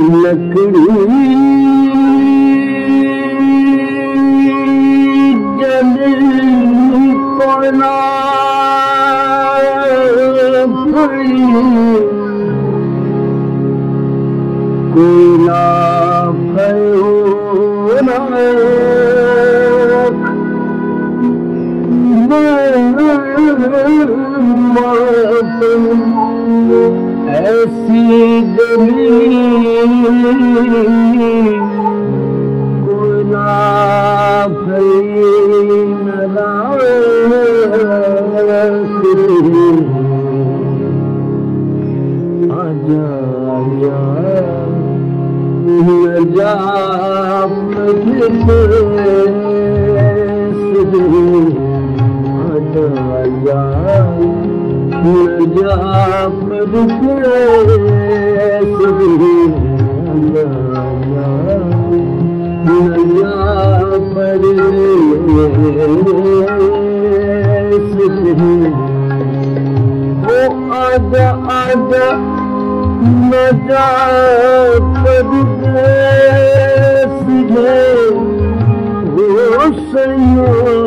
लकड़ी जल कोन कोन ए सी गॾी Yeah. जा पु गे सी नया